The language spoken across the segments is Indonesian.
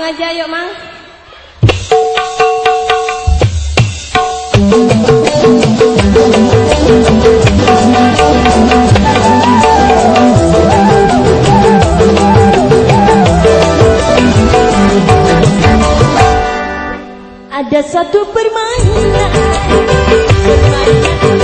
aja yuk mang. Ada satu permainan. Permainan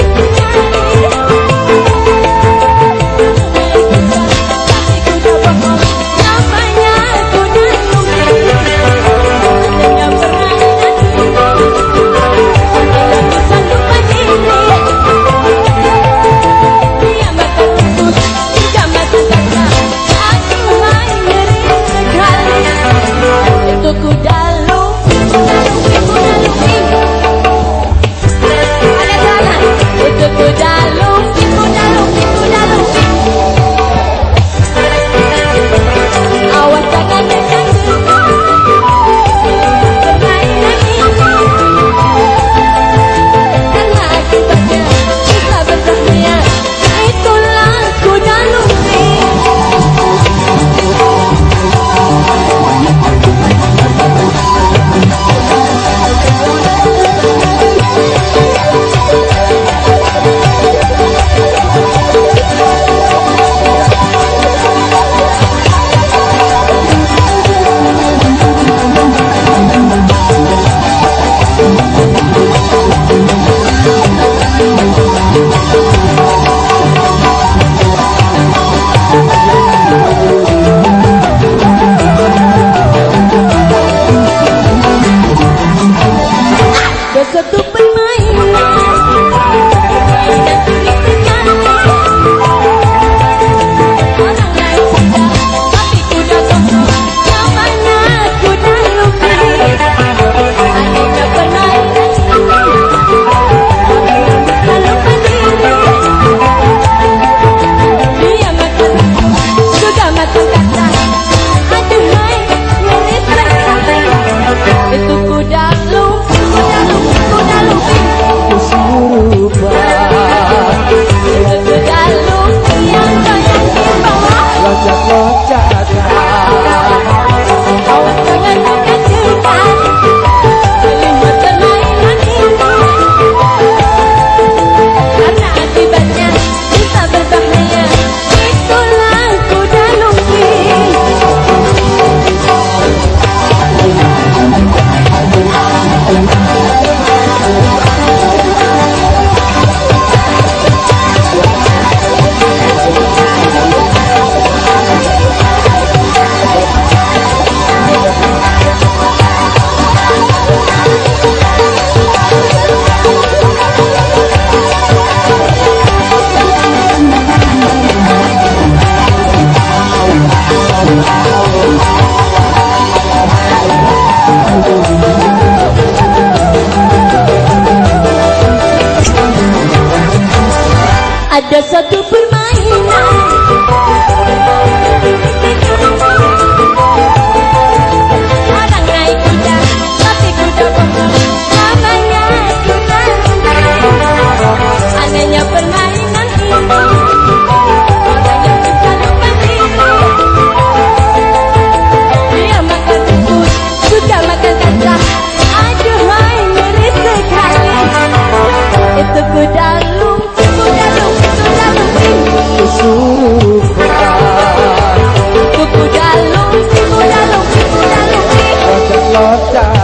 your side.